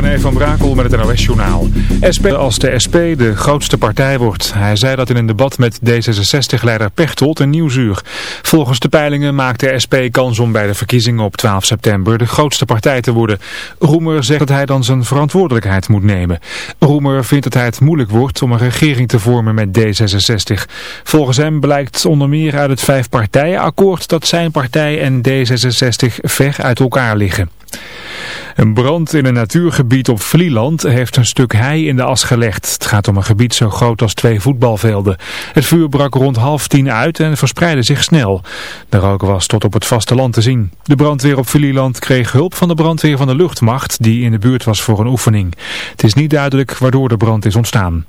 René van Brakel met het NOS-journaal. SP als de SP de grootste partij wordt. Hij zei dat in een debat met D66-leider Pechtold in Nieuwsuur. Volgens de peilingen maakt de SP kans om bij de verkiezingen op 12 september de grootste partij te worden. Roemer zegt dat hij dan zijn verantwoordelijkheid moet nemen. Roemer vindt dat hij het moeilijk wordt om een regering te vormen met D66. Volgens hem blijkt onder meer uit het vijfpartijenakkoord dat zijn partij en D66 ver uit elkaar liggen. Een brand in een natuurgebied op Vlieland heeft een stuk hei in de as gelegd. Het gaat om een gebied zo groot als twee voetbalvelden. Het vuur brak rond half tien uit en verspreidde zich snel. De rook was tot op het vasteland te zien. De brandweer op Vlieland kreeg hulp van de brandweer van de luchtmacht die in de buurt was voor een oefening. Het is niet duidelijk waardoor de brand is ontstaan.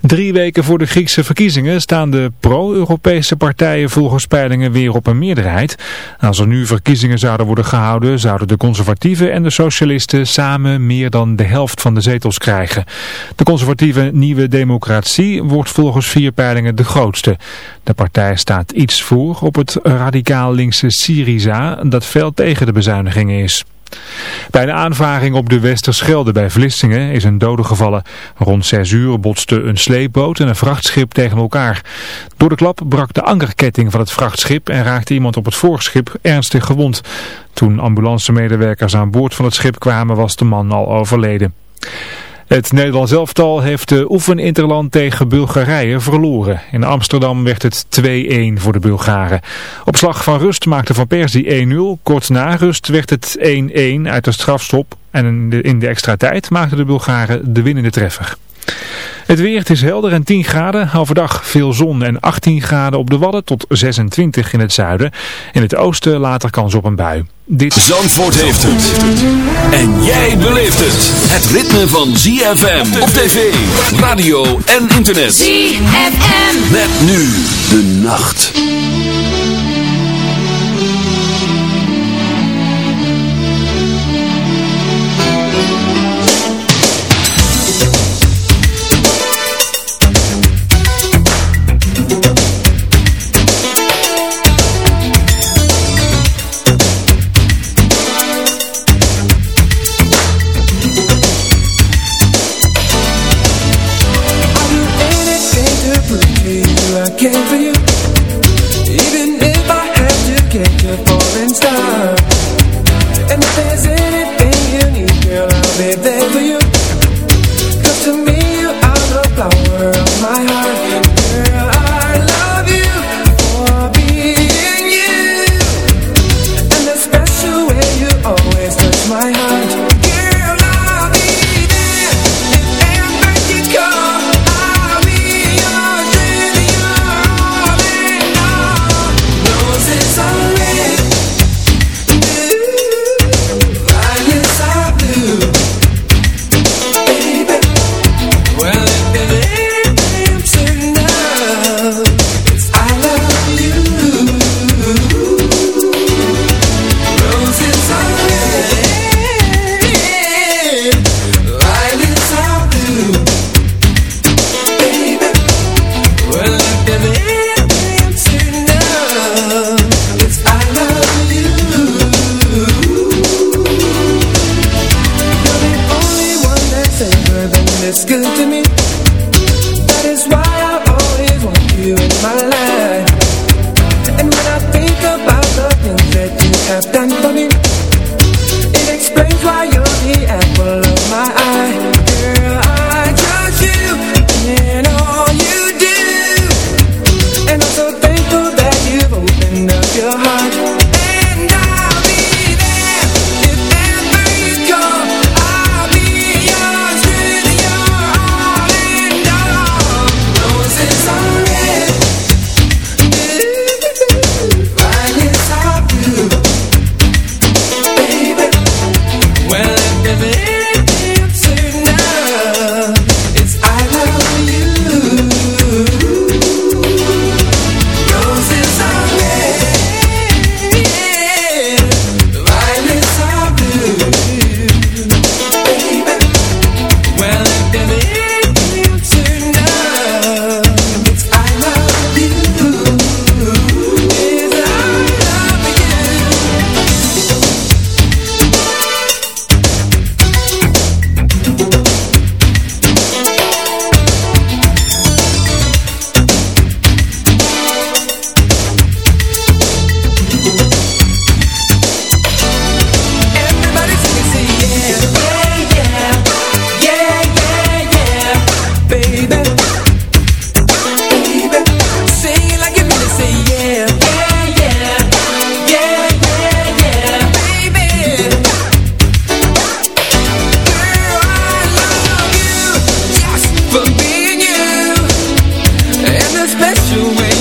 Drie weken voor de Griekse verkiezingen staan de pro-Europese partijen volgens peilingen weer op een meerderheid. Als er nu verkiezingen zouden worden gehouden, zouden de conservatieven en de socialisten samen meer dan de helft van de zetels krijgen. De conservatieve Nieuwe Democratie wordt volgens vier peilingen de grootste. De partij staat iets voor op het radicaal linkse Syriza dat fel tegen de bezuinigingen is. Bij een aanvaring op de Westerschelde bij Vlissingen is een dode gevallen. Rond 6 uur botste een sleepboot en een vrachtschip tegen elkaar. Door de klap brak de ankerketting van het vrachtschip en raakte iemand op het voorschip ernstig gewond. Toen ambulancemedewerkers aan boord van het schip kwamen was de man al overleden. Het Nederlands elftal heeft de oefeninterland tegen Bulgarije verloren. In Amsterdam werd het 2-1 voor de Bulgaren. Op slag van rust maakte Van Persie 1-0. Kort na rust werd het 1-1 uit de strafstop. En in de, in de extra tijd maakten de Bulgaren de winnende treffer. Het weer, het is helder en 10 graden. Overdag veel zon en 18 graden op de Wadden tot 26 in het zuiden. In het oosten later kans op een bui. Dit... Zandvoort heeft het. En jij beleeft het. Het ritme van ZFM op tv, radio en internet. ZFM. Met nu de nacht. Well, if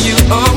you. are.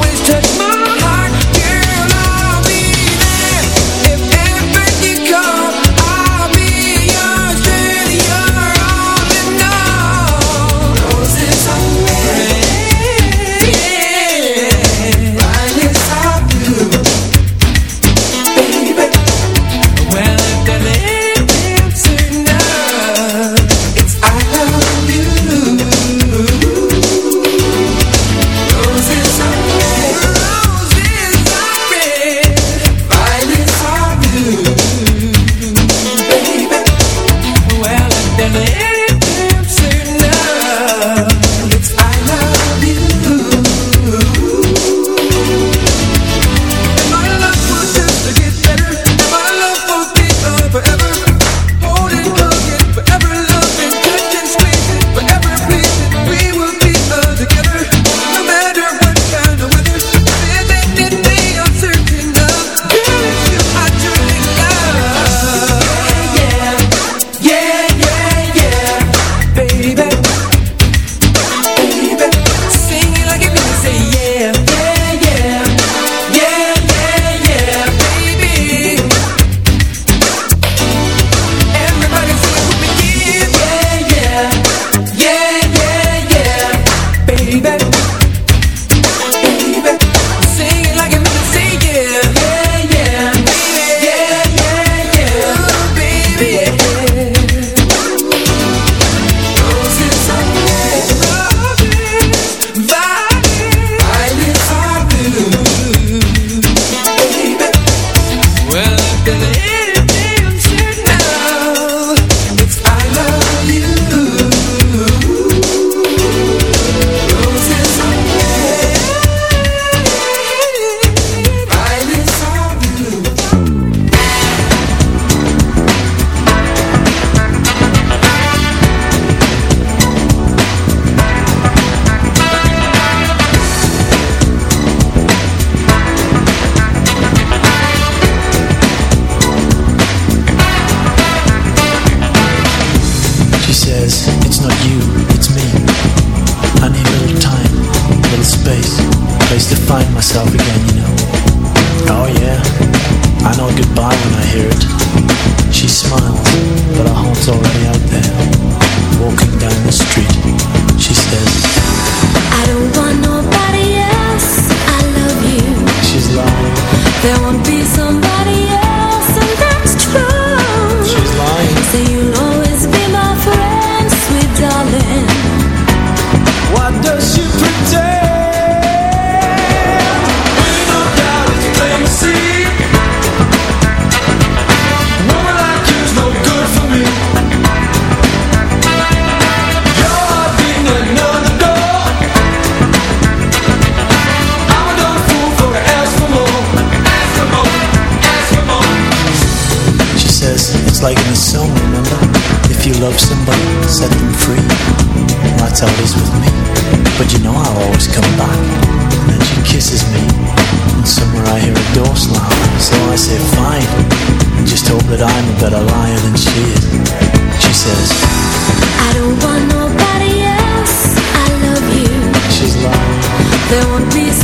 There won't be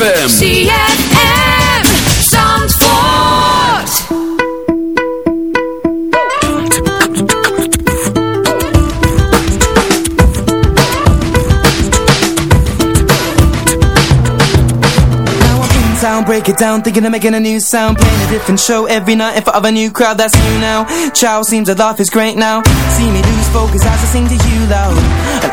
FM. ZFM Zandvoort. Now I'm in town, break it down, thinking of making a new sound Playing a different show every night in front of a new crowd that's new now Chow seems to laugh is great now See me lose focus as I sing to you loud And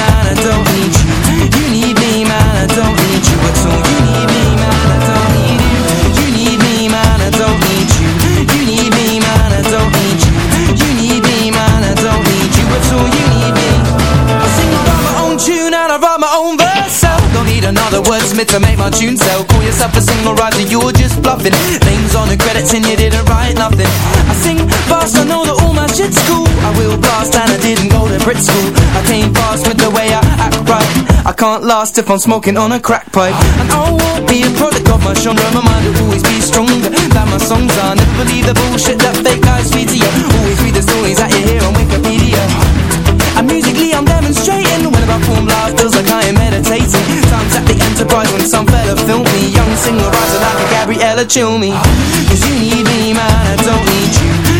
don't need you. You need me, man, I don't need you You need me, man, I don't need you. You need me, man, I don't need you. You need me, man, I don't need you. You need me, man, I don't need you You need me. I sing my own tune and I write my own verse. Don't need another wordsmith to make my tune. Sell Call yourself a singer writer, you're just bluffing. Names on the credits and you didn't write nothing. I sing fast, I know that shit's cool I will blast and I didn't go to Brit school. I came fast with the way I act right. I can't last if I'm smoking on a crack pipe. And I won't be a product of my genre. My mind will always be stronger. Than my songs are. Never believe the bullshit that fake guys feed to you Always read the stories that you hear on Wikipedia. And musically I'm demonstrating. When I perform live feels like I am meditating. Times at the Enterprise when some fella filmed me. Young singer rising like a Gabriella Cilmi Cause you need me man, I don't need you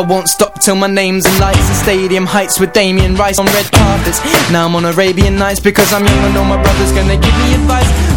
I won't stop till my name's in lights and stadium heights with Damien Rice on red carpets. Now I'm on Arabian Nights because I'm young and all my brothers gonna give me advice.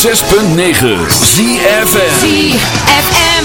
6.9 ZFM ZFM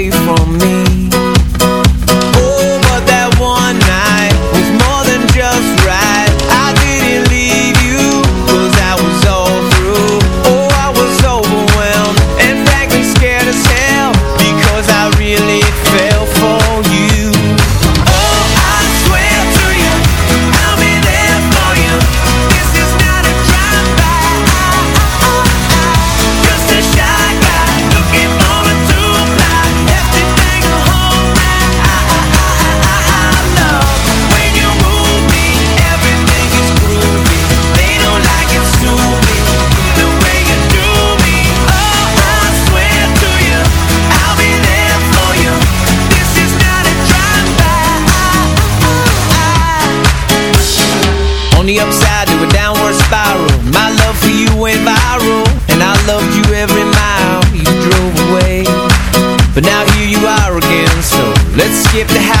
skip the house.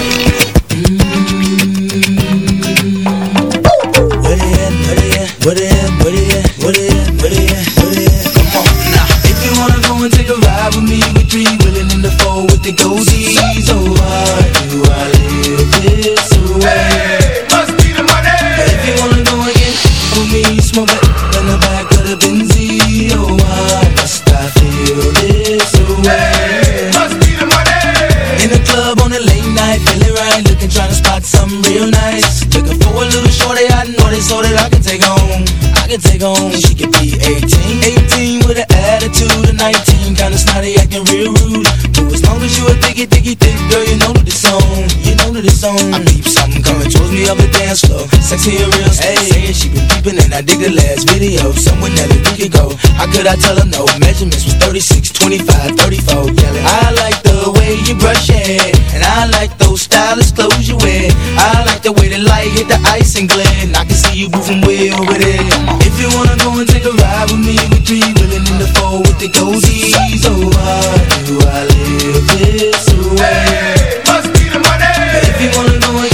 Diggy, diggy, thick girl, you know that it's on. You know that it's on. I peep something coming towards me up the dance floor. Sexy and real. Hey, saying she been peeping and I dig the last video. Somewhere that we could go. How could I tell her no? Measurements was 36, 25, 34. Yelling. I like the way you brush your hair, and I like those stylish clothes you wear. I like the way the light hit the ice and glint. I can see you moving way over there. If you wanna go and take a ride with me, we three willing in the four with the goldies. Oh, why do I live this way? must be the money. If you wanna go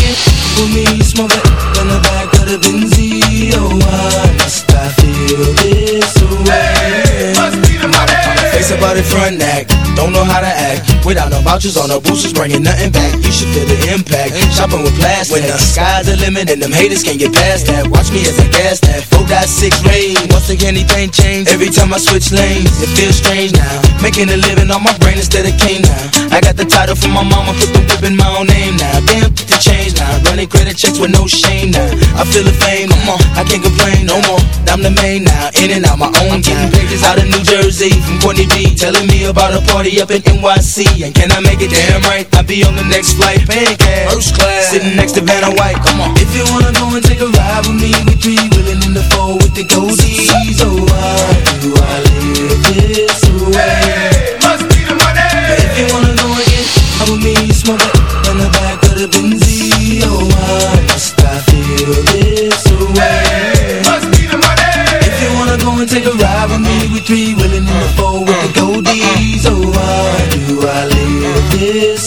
and It front act, don't know how to act. Without no vouchers on no boosters, bringing nothing back. You should feel the impact. Shopping with plastic. When the sky's the limit and them haters can't get past that. Watch me as I gas that. 4.6 range. Once again, anything change. Every time I switch lanes, it feels strange now. Making a living on my brain instead of cane now. I got the title from my mama, put the whip in my own name now. Damn, the change now. Running credit checks with no shame now. I feel the fame, come on, I can't complain no more. I'm the main now, in and out my own. I'm getting pages out of New Jersey from Courtney B, telling me about a party up in NYC. And can I make it damn right? I'll be on the next flight, paying cash, first class, sitting next to Vanna White. Come on, if you wanna go and take a ride with me, we three willing in the four with the goldies. Oh, why do I live this way? must be the money. If you wanna go and get with me, smoke in the back of the Benzie. Oh, why must I feel this I live this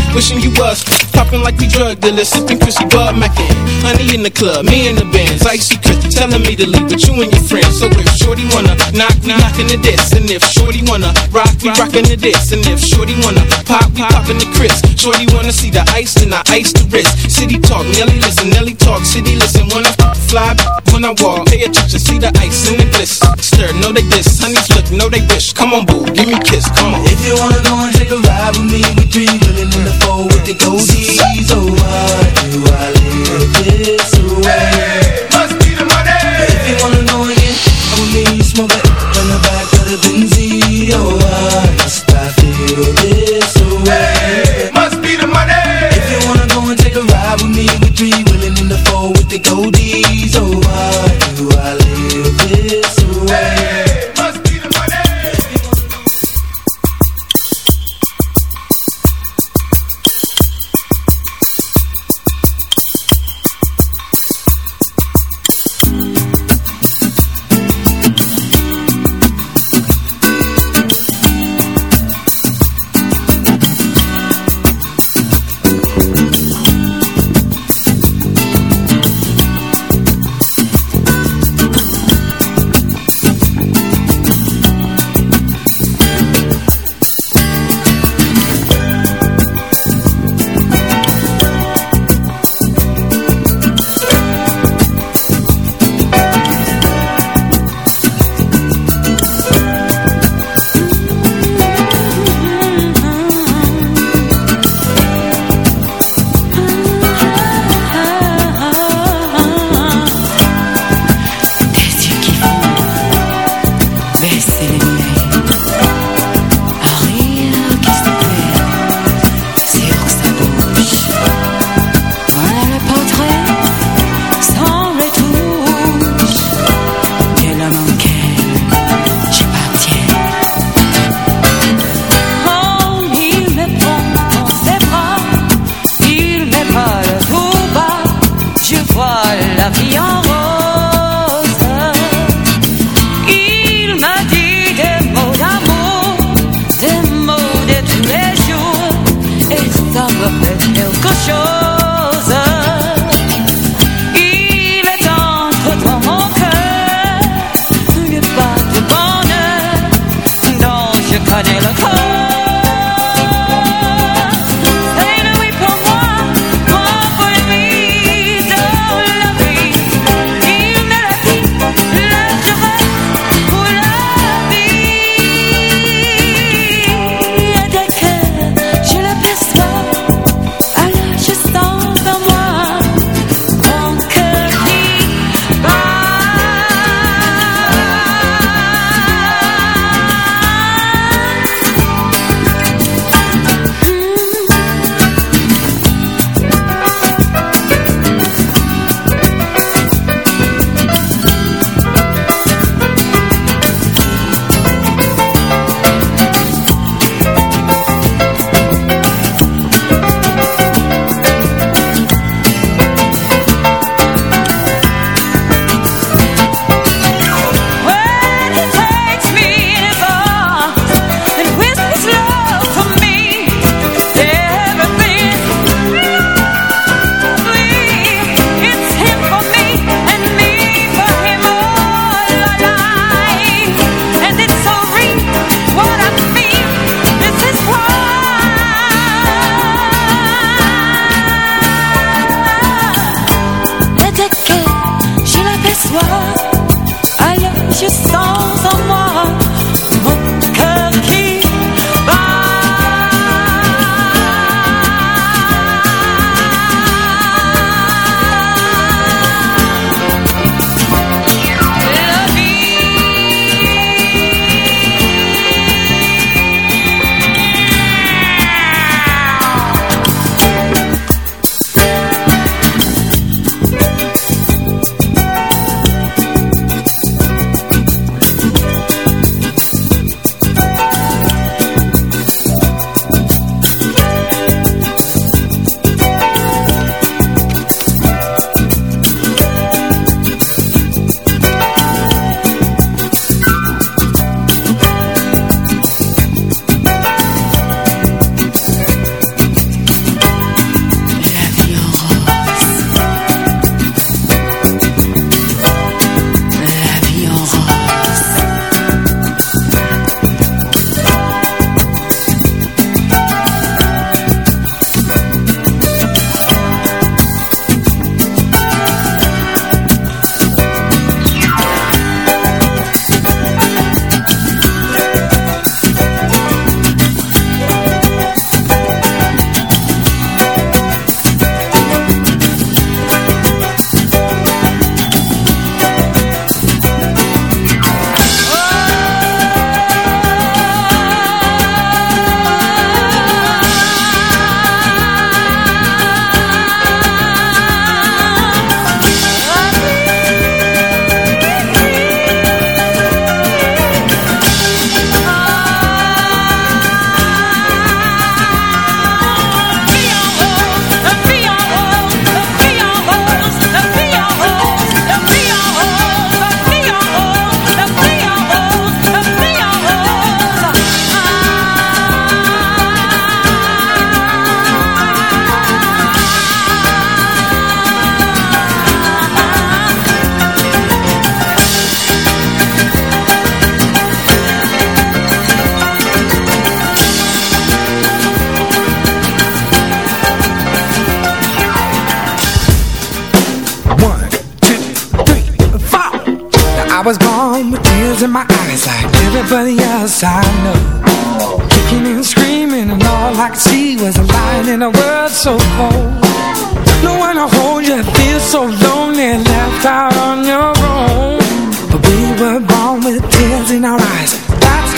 Wishing you was popping like we drug dealers, sipping Chrissy Bud Mackin. Honey in the club, me in the bands, icy Chris telling me to leave with you and your friends. So if Shorty wanna knock, we knockin' the diss, and if Shorty wanna rock, we rockin' the diss, and if Shorty wanna pop, we poppin' the Chris. Shorty wanna see the ice, and I ice the wrist. City talk, Nelly listen, Nelly talk, city listen. When I fly, when I walk, pay attention, see the ice and the bliss. Stir, know they diss, honeys look, know they wish. Come on, boo, give me a kiss, come on. If you wanna go and take a ride with me, we three willing in the four with the goldies. Oh, why do I live this way? Must be the money. If you wanna go and get with me, smoke it in the back of the Benzie. Oh, why must I feel this way? Must be the money. If you wanna go and take a ride with me, we three willing in the four with the goldies.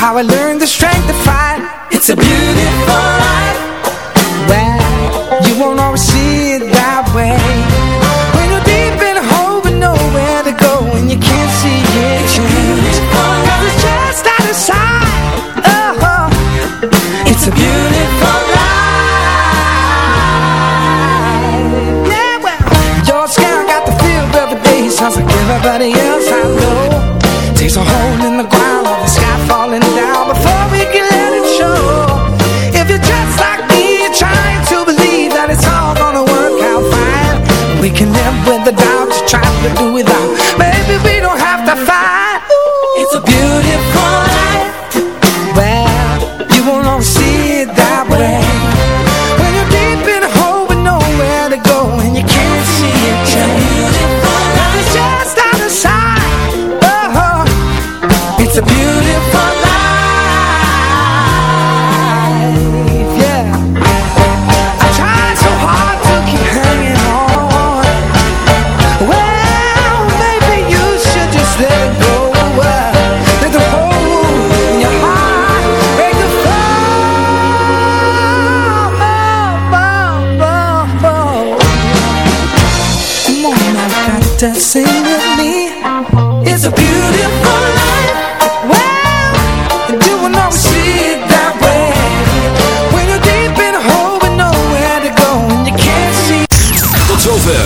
how I learned the strength to fight. It's a beautiful life. Try to do